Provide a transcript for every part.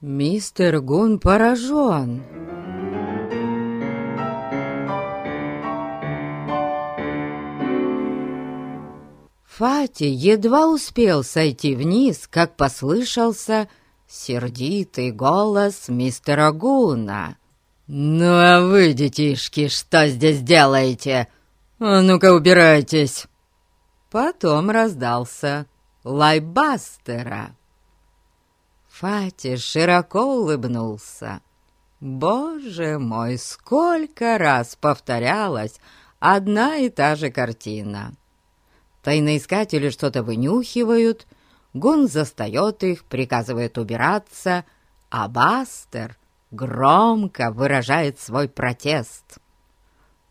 Мистер Гун поражен. Фати едва успел сойти вниз, как послышался сердитый голос мистера Гуна. «Ну а вы, детишки, что здесь делаете? А ну-ка убирайтесь!» Потом раздался лай Бастера. Фати широко улыбнулся. Боже мой, сколько раз повторялась одна и та же картина. Тайноискатели что-то вынюхивают, Гун застает их, приказывает убираться, а Бастер громко выражает свой протест.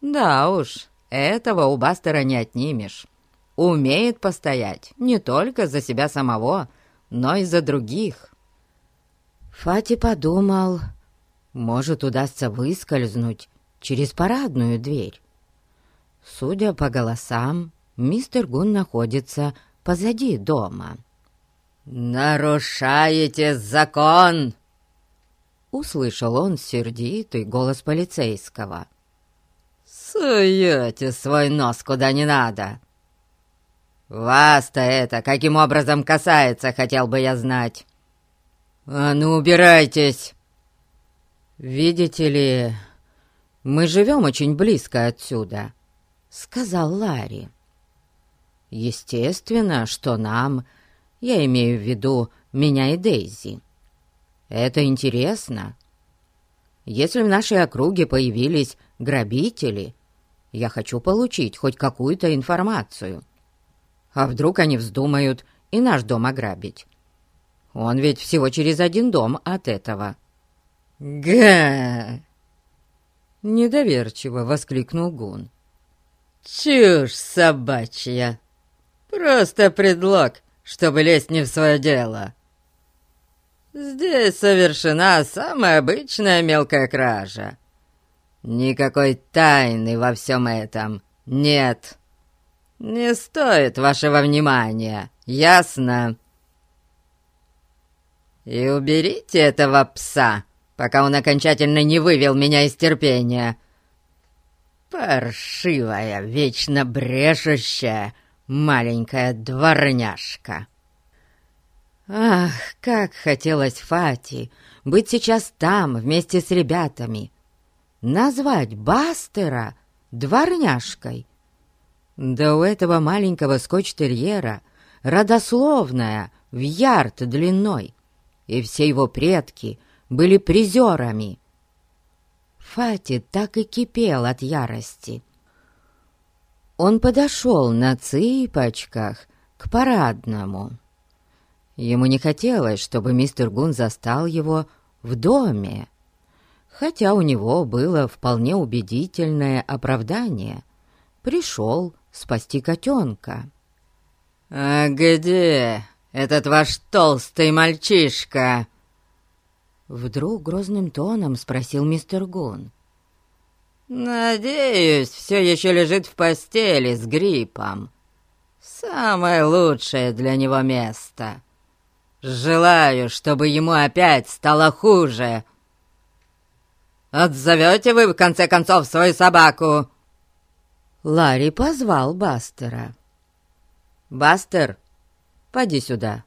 Да уж, этого у Бастера не отнимешь. Умеет постоять не только за себя самого, но и за других. Фати подумал, может, удастся выскользнуть через парадную дверь. Судя по голосам, мистер Гун находится позади дома. «Нарушаете закон!» Услышал он сердитый голос полицейского. «Суете свой нос куда не надо!» «Вас-то это каким образом касается, хотел бы я знать!» «А ну, убирайтесь!» «Видите ли, мы живем очень близко отсюда», — сказал Ларри. Естественно, что нам, я имею в виду меня и Дейзи, это интересно. Если в нашей округе появились грабители, я хочу получить хоть какую-то информацию. А вдруг они вздумают и наш дом ограбить? Он ведь всего через один дом от этого. «Га!» Недоверчиво воскликнул Гун. «Чушь собачья!» Просто предлог, чтобы лезть не в свое дело. Здесь совершена самая обычная мелкая кража. Никакой тайны во всем этом нет. Не стоит вашего внимания, ясно? И уберите этого пса, пока он окончательно не вывел меня из терпения. Паршивая, вечно брешущая, маленькая дворняжка. Ах, как хотелось Фати быть сейчас там вместе с ребятами. Назвать Бастера дворняжкой. Да у этого маленького скотч-терьера родословная в ярд длиной, и все его предки были призерами. Фати так и кипел от ярости. Он подошел на цыпочках к парадному. Ему не хотелось, чтобы мистер Гун застал его в доме, хотя у него было вполне убедительное оправдание. Пришел спасти котенка. «А где этот ваш толстый мальчишка?» Вдруг грозным тоном спросил мистер Гун. «Надеюсь, все еще лежит в постели с гриппом. Самое лучшее для него место. Желаю, чтобы ему опять стало хуже. Отзовете вы, в конце концов, свою собаку?» Ларри позвал Бастера. «Бастер, поди сюда.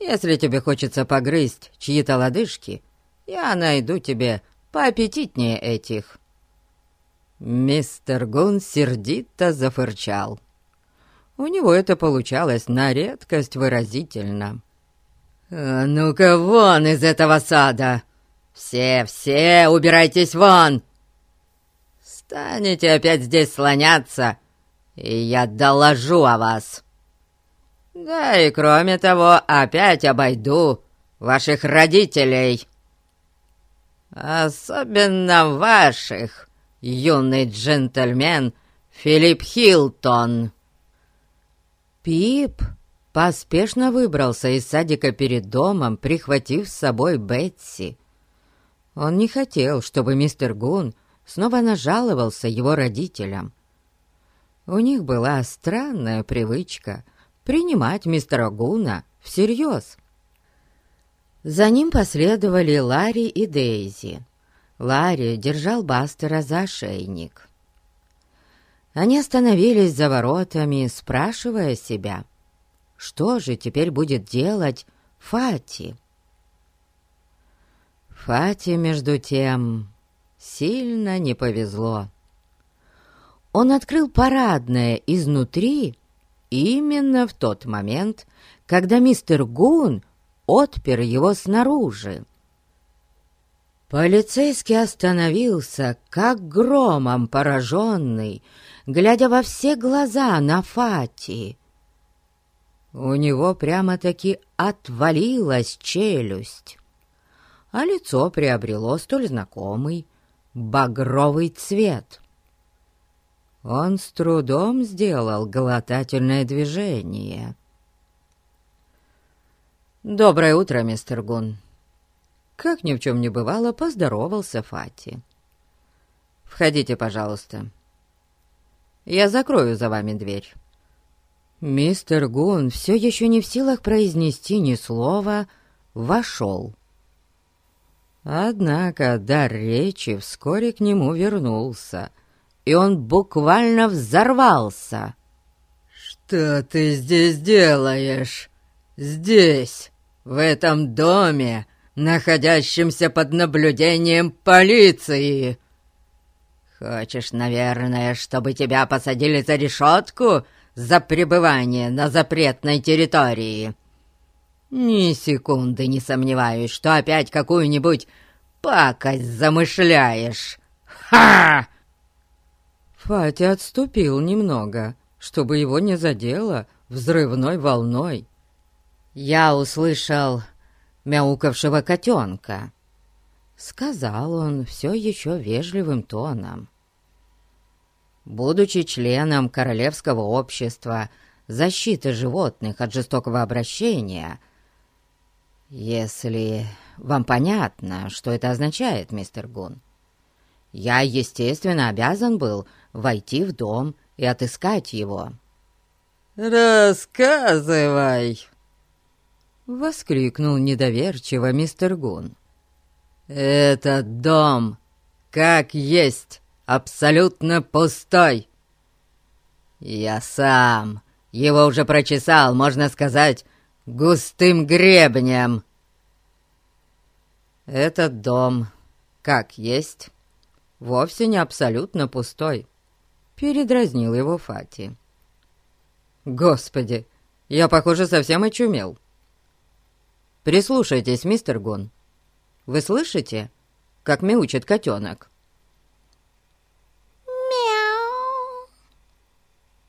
Если тебе хочется погрызть чьи-то лодыжки, я найду тебе поаппетитнее этих». Мистер Гун сердито зафырчал. У него это получалось на редкость выразительно. «А ну-ка вон из этого сада! Все, все, убирайтесь вон! Станете опять здесь слоняться, и я доложу о вас. Да и кроме того, опять обойду ваших родителей». Особенно ваших, юный джентльмен Филипп Хилтон. Пип поспешно выбрался из садика перед домом, прихватив с собой Бетси. Он не хотел, чтобы мистер Гун снова нажаловался его родителям. У них была странная привычка принимать мистера Гуна всерьез. За ним последовали Ларри и Дейзи. Ларри держал Бастера за ошейник. Они остановились за воротами, спрашивая себя, что же теперь будет делать Фати? Фати, между тем, сильно не повезло. Он открыл парадное изнутри именно в тот момент, когда мистер Гун отпер его снаружи. Полицейский остановился, как громом пораженный, глядя во все глаза на Фати. У него прямо-таки отвалилась челюсть, а лицо приобрело столь знакомый багровый цвет. Он с трудом сделал глотательное движение. «Доброе утро, мистер Гун!» Как ни в чем не бывало, поздоровался Фати. «Входите, пожалуйста. Я закрою за вами дверь». Мистер Гун, все еще не в силах произнести ни слова, вошел. Однако дар речи вскоре к нему вернулся, и он буквально взорвался. «Что ты здесь делаешь? Здесь, в этом доме, находящемся под наблюдением полиции?» «Хочешь, наверное, чтобы тебя посадили за решетку за пребывание на запретной территории?» «Ни секунды не сомневаюсь, что опять какую-нибудь пакость замышляешь! Ха!» Фатя отступил немного, чтобы его не задело взрывной волной. Я услышал мяукавшего котенка. Сказал он все еще вежливым тоном. Будучи членом Королевского общества защиты животных от жестокого обращения, если вам понятно, что это означает, мистер Гун, я, естественно, обязан был войти в дом и отыскать его. «Рассказывай!» — воскликнул недоверчиво мистер Гун. «Этот дом, как есть, абсолютно пустой. Я сам его уже прочесал, можно сказать, густым гребнем. Этот дом, как есть, вовсе не абсолютно пустой», — передразнил его Фати. «Господи, я, похоже, совсем очумел». «Прислушайтесь, мистер Гун. Вы слышите, как мяучит котенок?» «Мяу!»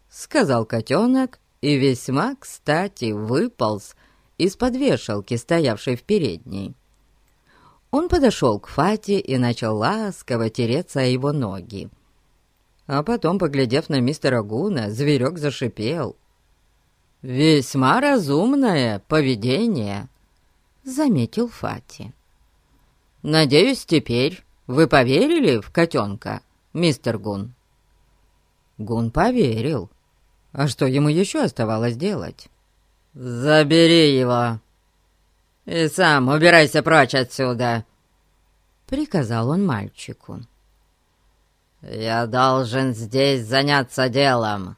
Сказал котенок и весьма кстати выполз из-под вешалки, стоявшей в передней. Он подошел к Фате и начал ласково тереться о его ноги. А потом, поглядев на мистера Гуна, зверек зашипел. «Весьма разумное поведение», заметил Фати. «Надеюсь, теперь вы поверили в котенка, мистер Гун?» Гун поверил. А что ему еще оставалось делать? «Забери его и сам убирайся прочь отсюда!» Приказал он мальчику. «Я должен здесь заняться делом.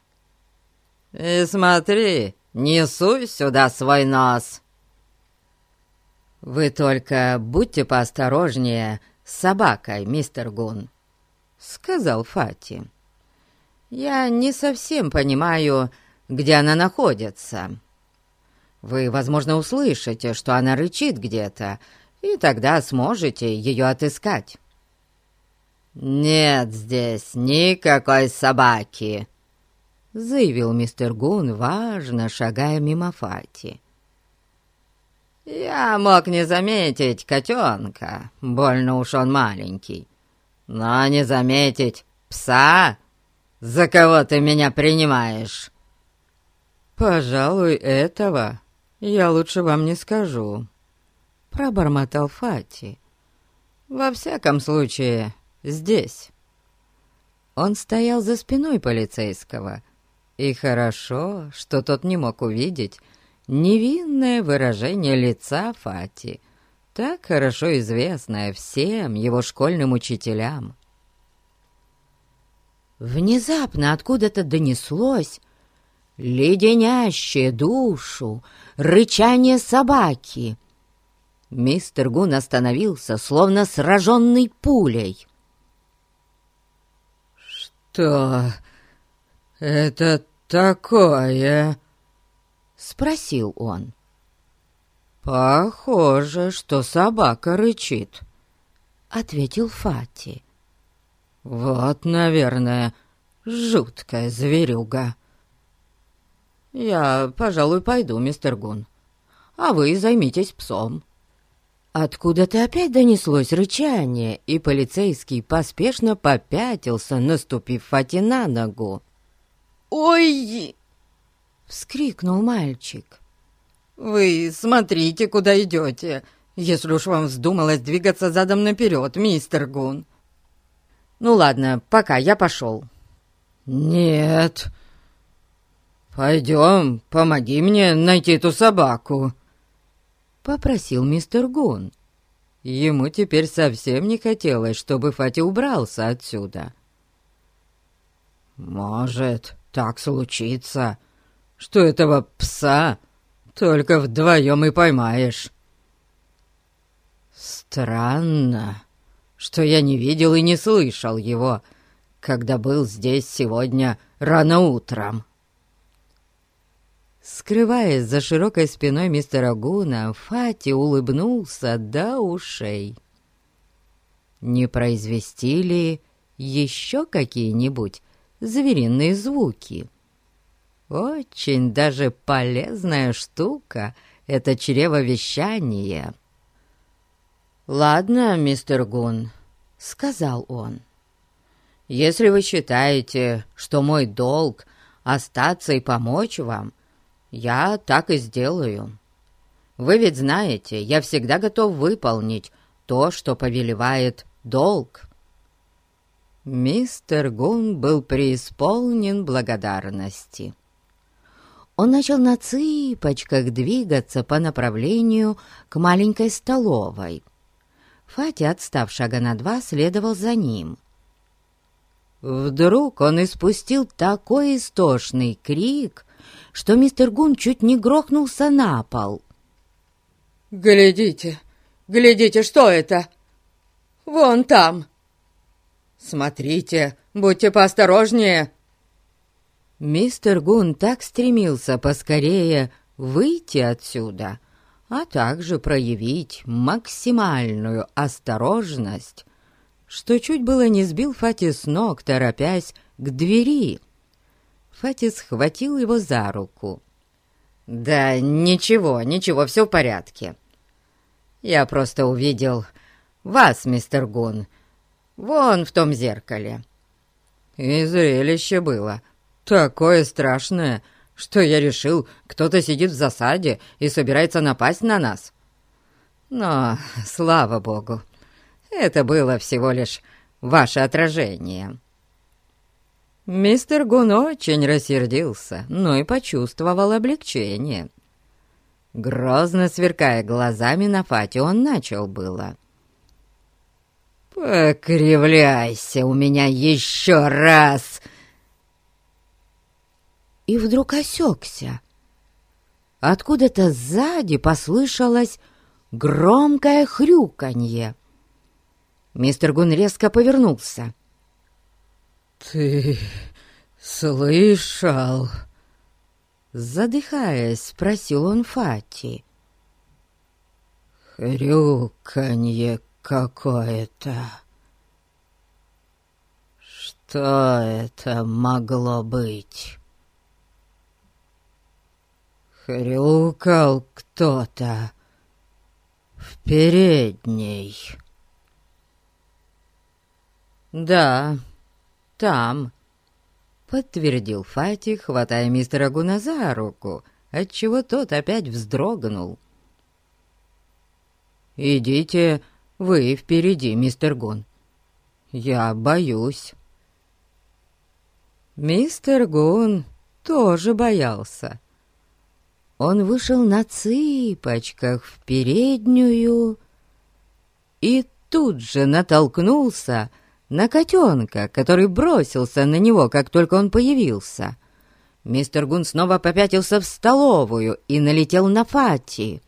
И смотри, не суй сюда свой нос!» «Вы только будьте поосторожнее с собакой, мистер Гун», — сказал Фати. «Я не совсем понимаю, где она находится. Вы, возможно, услышите, что она рычит где-то, и тогда сможете ее отыскать». «Нет здесь никакой собаки», — заявил мистер Гун, важно шагая мимо Фати. Я мог не заметить котенка, больно уж он маленький. Но не заметить пса, за кого ты меня принимаешь? Пожалуй, этого я лучше вам не скажу, пробормотал Фати. Во всяком случае, здесь. Он стоял за спиной полицейского, и хорошо, что тот не мог увидеть, невинное выражение лица Фати, так хорошо известная всем его школьным учителям. Внезапно откуда-то донеслось леденящее душу рычание собаки. Мистер Гун остановился, словно сраженный пулей. «Что это такое?» — спросил он. «Похоже, что собака рычит», — ответил Фати. «Вот, наверное, жуткая зверюга». «Я, пожалуй, пойду, мистер Гун, а вы займитесь псом». Откуда-то опять донеслось рычание, и полицейский поспешно попятился, наступив Фати на ногу. «Ой!» — вскрикнул мальчик. «Вы смотрите, куда идете, если уж вам вздумалось двигаться задом наперед, мистер Гун». «Ну ладно, пока, я пошел». «Нет. Пойдем, помоги мне найти эту собаку», — попросил мистер Гун. Ему теперь совсем не хотелось, чтобы Фати убрался отсюда. «Может, так случится, что этого пса только вдвоем и поймаешь». «Странно, что я не видел и не слышал его, когда был здесь сегодня рано утром». Скрываясь за широкой спиной мистера Гуна, Фати улыбнулся до ушей. Не произвести ли еще какие-нибудь звериные звуки? Очень даже полезная штука — это чревовещание. «Ладно, мистер Гун», — сказал он. «Если вы считаете, что мой долг — остаться и помочь вам, я так и сделаю. Вы ведь знаете, я всегда готов выполнить то, что повелевает долг». Мистер Гун был преисполнен благодарности. Он начал на цыпочках двигаться по направлению к маленькой столовой. Фати, отстав шага на два, следовал за ним. Вдруг он испустил такой истошный крик, что мистер Гун чуть не грохнулся на пол. «Глядите, глядите, что это? Вон там! Смотрите, будьте поосторожнее!» Мистер Гун так стремился поскорее выйти отсюда, а также проявить максимальную осторожность, что чуть было не сбил Фати с ног, торопясь к двери. Фати схватил его за руку. «Да ничего, ничего, все в порядке. Я просто увидел вас, мистер Гун, вон в том зеркале». И зрелище было такое страшное, что я решил, кто-то сидит в засаде и собирается напасть на нас. Но, слава богу, это было всего лишь ваше отражение». Мистер Гун очень рассердился, но и почувствовал облегчение. Грозно сверкая глазами на Фати, он начал было. «Покривляйся у меня еще раз!» И вдруг осекся. Откуда-то сзади послышалось громкое хрюканье. Мистер Гун резко повернулся. «Ты слышал?» Задыхаясь, спросил он Фати. «Хрюканье какое-то. Что это могло быть?» Хрюкал кто-то в передней. «Да, там», — подтвердил Фати, хватая мистера Гуна за руку, отчего тот опять вздрогнул. «Идите вы впереди, мистер Гун. Я боюсь». Мистер Гун тоже боялся. Он вышел на цыпочках в переднюю и тут же натолкнулся на котенка, который бросился на него, как только он появился. Мистер Гун снова попятился в столовую и налетел на Фати.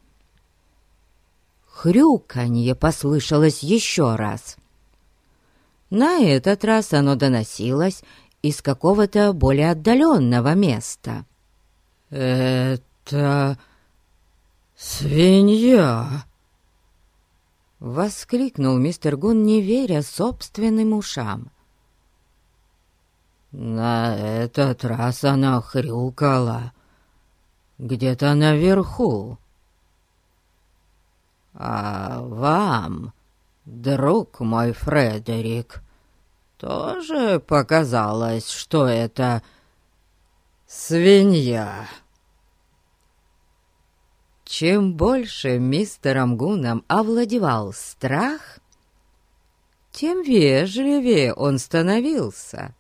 Хрюканье послышалось еще раз. На этот раз оно доносилось из какого-то более отдаленного места. «Это свинья!» Воскликнул мистер Гун, не веря собственным ушам. На этот раз она хрюкала где-то наверху. А вам, друг мой Фредерик, тоже показалось, что это свинья?» Чем больше мистером Гуном овладевал страх, тем вежливее он становился.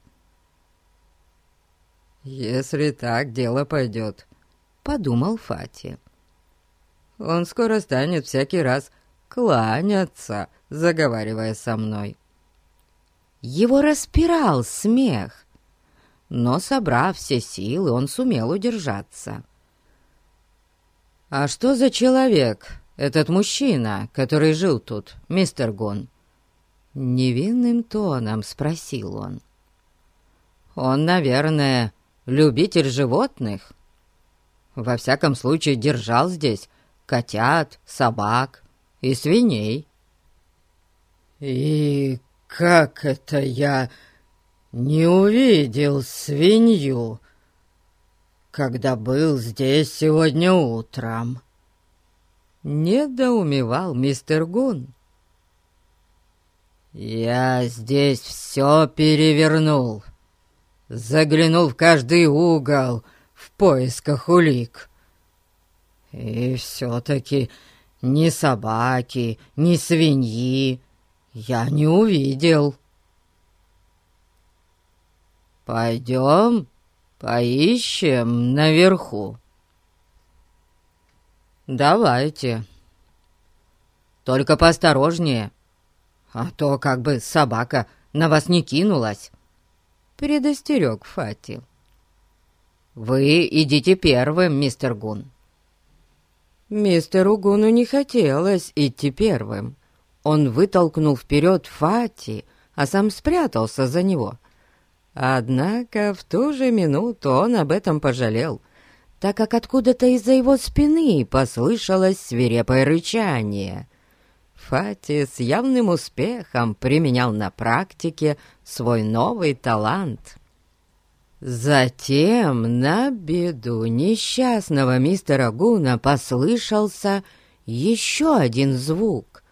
«Если так дело пойдет», — подумал Фати. «Он скоро станет всякий раз кланяться, заговаривая со мной». Его распирал смех, но, собрав все силы, он сумел удержаться. «А что за человек, этот мужчина, который жил тут, мистер Гон?» Невинным тоном спросил он. «Он, наверное, любитель животных. Во всяком случае, держал здесь котят, собак и свиней». «И как это я не увидел свинью?» Когда был здесь сегодня утром?» Недоумевал мистер Гун. «Я здесь все перевернул, заглянул в каждый угол в поисках улик. И все-таки ни собаки, ни свиньи я не увидел. Пойдем «Поищем наверху». «Давайте. Только поосторожнее, а то как бы собака на вас не кинулась», — предостерег Фати. «Вы идите первым, мистер Гун». Мистеру Гуну не хотелось идти первым. Он вытолкнул вперед Фати, а сам спрятался за него — Однако в ту же минуту он об этом пожалел, так как откуда-то из-за его спины послышалось свирепое рычание. Фати с явным успехом применял на практике свой новый талант. Затем на беду несчастного мистера Гуна послышался еще один звук.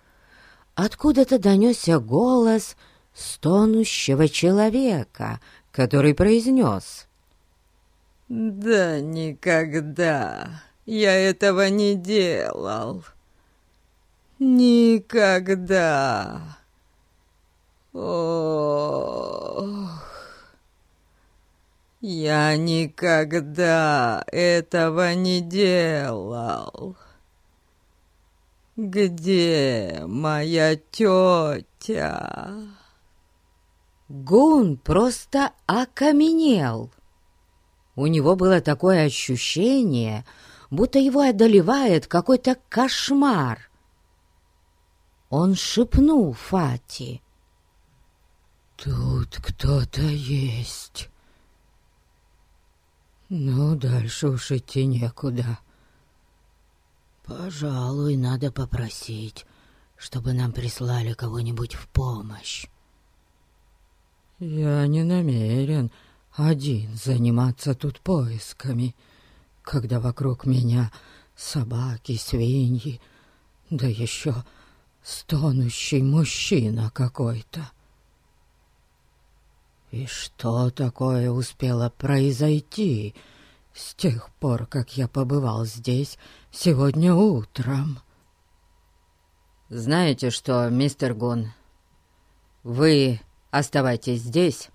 Откуда-то донесся голос — стонущего человека, который произнес «Да никогда я этого не делал. Никогда. Ох, я никогда этого не делал». «Где моя тетя?» Гун просто окаменел. У него было такое ощущение, будто его одолевает какой-то кошмар. Он шепнул Фати. «Тут кто-то есть. Но дальше уж идти некуда. Пожалуй, надо попросить, чтобы нам прислали кого-нибудь в помощь». «Я не намерен один заниматься тут поисками, когда вокруг меня собаки, свиньи, да еще стонущий мужчина какой-то». И что такое успело произойти с тех пор, как я побывал здесь сегодня утром? Знаете что, мистер Гун, вы Оставайтесь здесь,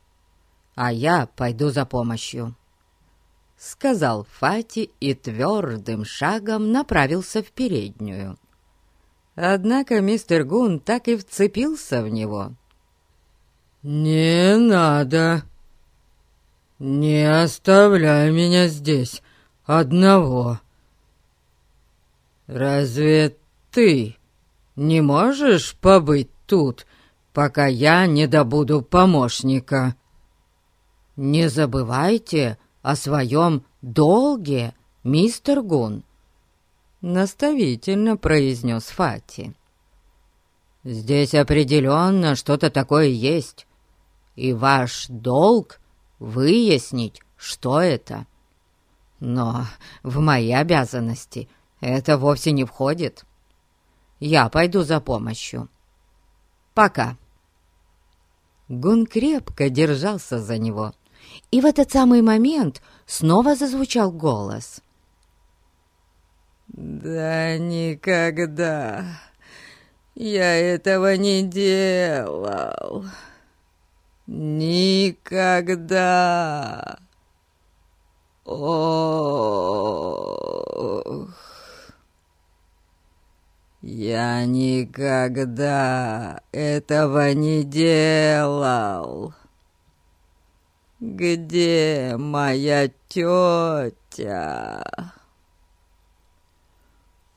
а я пойду за помощью», — сказал Фати и твердым шагом направился в переднюю. Однако мистер Гун так и вцепился в него. «Не надо! Не оставляй меня здесь одного! Разве ты не можешь побыть тут, пока я не добуду помощника?» «Не забывайте о своем долге, мистер Гун», — наставительно произнес Фати. «Здесь определенно что-то такое есть, и ваш долг — выяснить, что это. Но в мои обязанности это вовсе не входит. Я пойду за помощью. Пока». Гун крепко держался за него — и в этот самый момент снова зазвучал голос. «Да никогда я этого не делал. Никогда. Ох, я никогда этого не делал». «Где моя тетя?»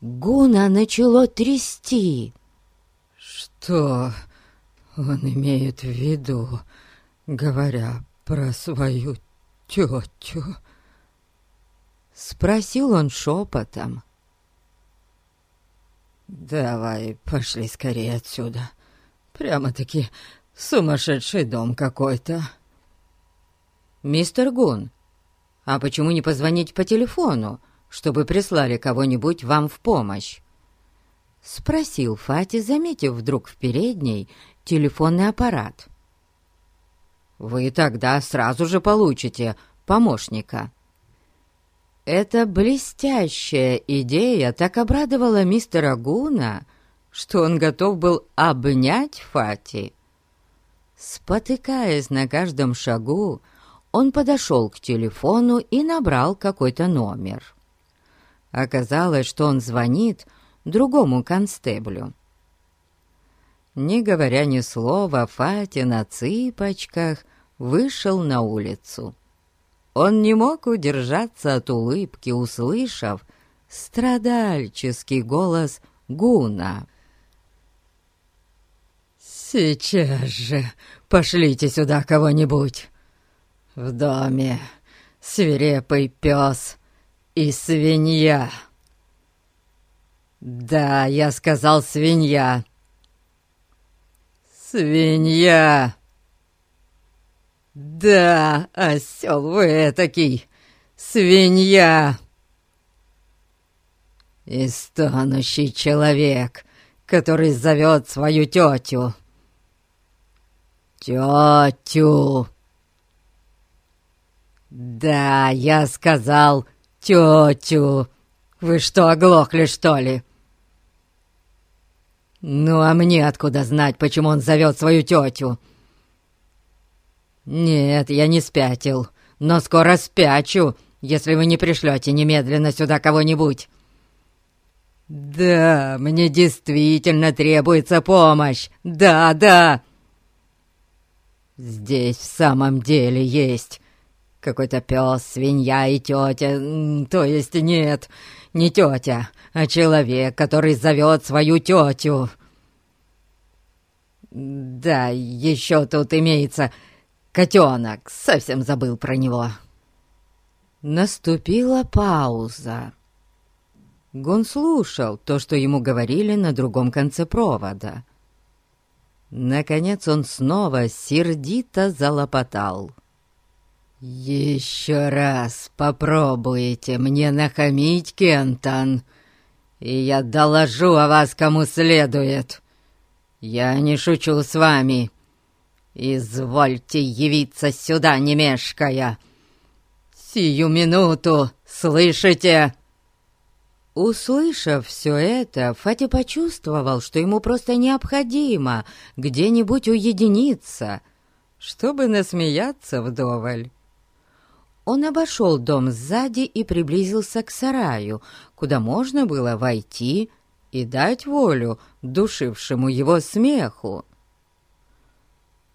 Гуна начало трясти. «Что он имеет в виду, говоря про свою тетю?» Спросил он шепотом. «Давай, пошли скорее отсюда. Прямо-таки сумасшедший дом какой-то». «Мистер Гун, а почему не позвонить по телефону, чтобы прислали кого-нибудь вам в помощь?» Спросил Фати, заметив вдруг в передней телефонный аппарат. «Вы тогда сразу же получите помощника». Эта блестящая идея так обрадовала мистера Гуна, что он готов был обнять Фати. Спотыкаясь на каждом шагу, он подошел к телефону и набрал какой-то номер. Оказалось, что он звонит другому констеблю. Не говоря ни слова, Фати на цыпочках вышел на улицу. Он не мог удержаться от улыбки, услышав страдальческий голос Гуна. «Сейчас же пошлите сюда кого-нибудь!» В доме свирепый пес и свинья. Да, я сказал свинья. Свинья. Да, осел вы этакий, свинья. И стонущий человек, который зовет свою тетю. Тетю. «Да, я сказал тетю. Вы что, оглохли, что ли?» «Ну, а мне откуда знать, почему он зовет свою тетю?» «Нет, я не спятил, но скоро спячу, если вы не пришлете немедленно сюда кого-нибудь». «Да, мне действительно требуется помощь. Да, да!» «Здесь в самом деле есть какой-то пес, свинья и тетя, то есть нет, не тетя, а человек, который зовет свою тетю. Да, еще тут имеется котенок, совсем забыл про него. Наступила пауза. Гон слушал то, что ему говорили на другом конце провода. Наконец он снова сердито залопотал. — «Еще раз попробуете мне нахамить, Кентон, и я доложу о вас кому следует. Я не шучу с вами. Извольте явиться сюда, не мешкая. Сию минуту, слышите?» Услышав все это, Фати почувствовал, что ему просто необходимо где-нибудь уединиться, чтобы насмеяться вдоволь. Он обошел дом сзади и приблизился к сараю, куда можно было войти и дать волю душившему его смеху.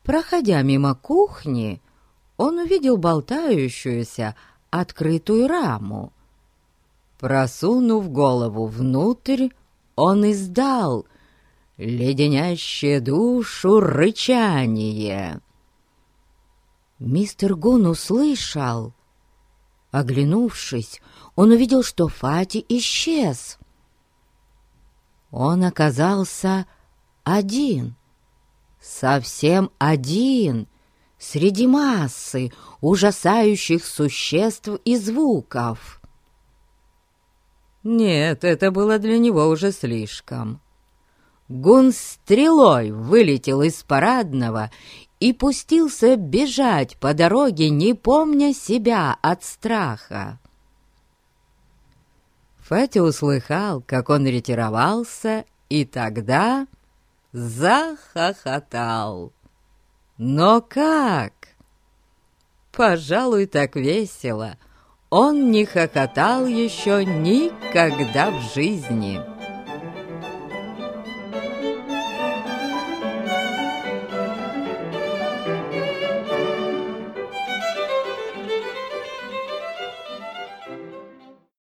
Проходя мимо кухни, он увидел болтающуюся открытую раму. Просунув голову внутрь, он издал леденящее душу рычание. Мистер Гун услышал. Оглянувшись, он увидел, что Фати исчез. Он оказался один, совсем один, среди массы ужасающих существ и звуков. Нет, это было для него уже слишком. Гун стрелой вылетел из парадного и пустился бежать по дороге, не помня себя от страха. Фати услыхал, как он ретировался, и тогда захохотал. Но как? Пожалуй, так весело. Он не хохотал еще никогда в жизни.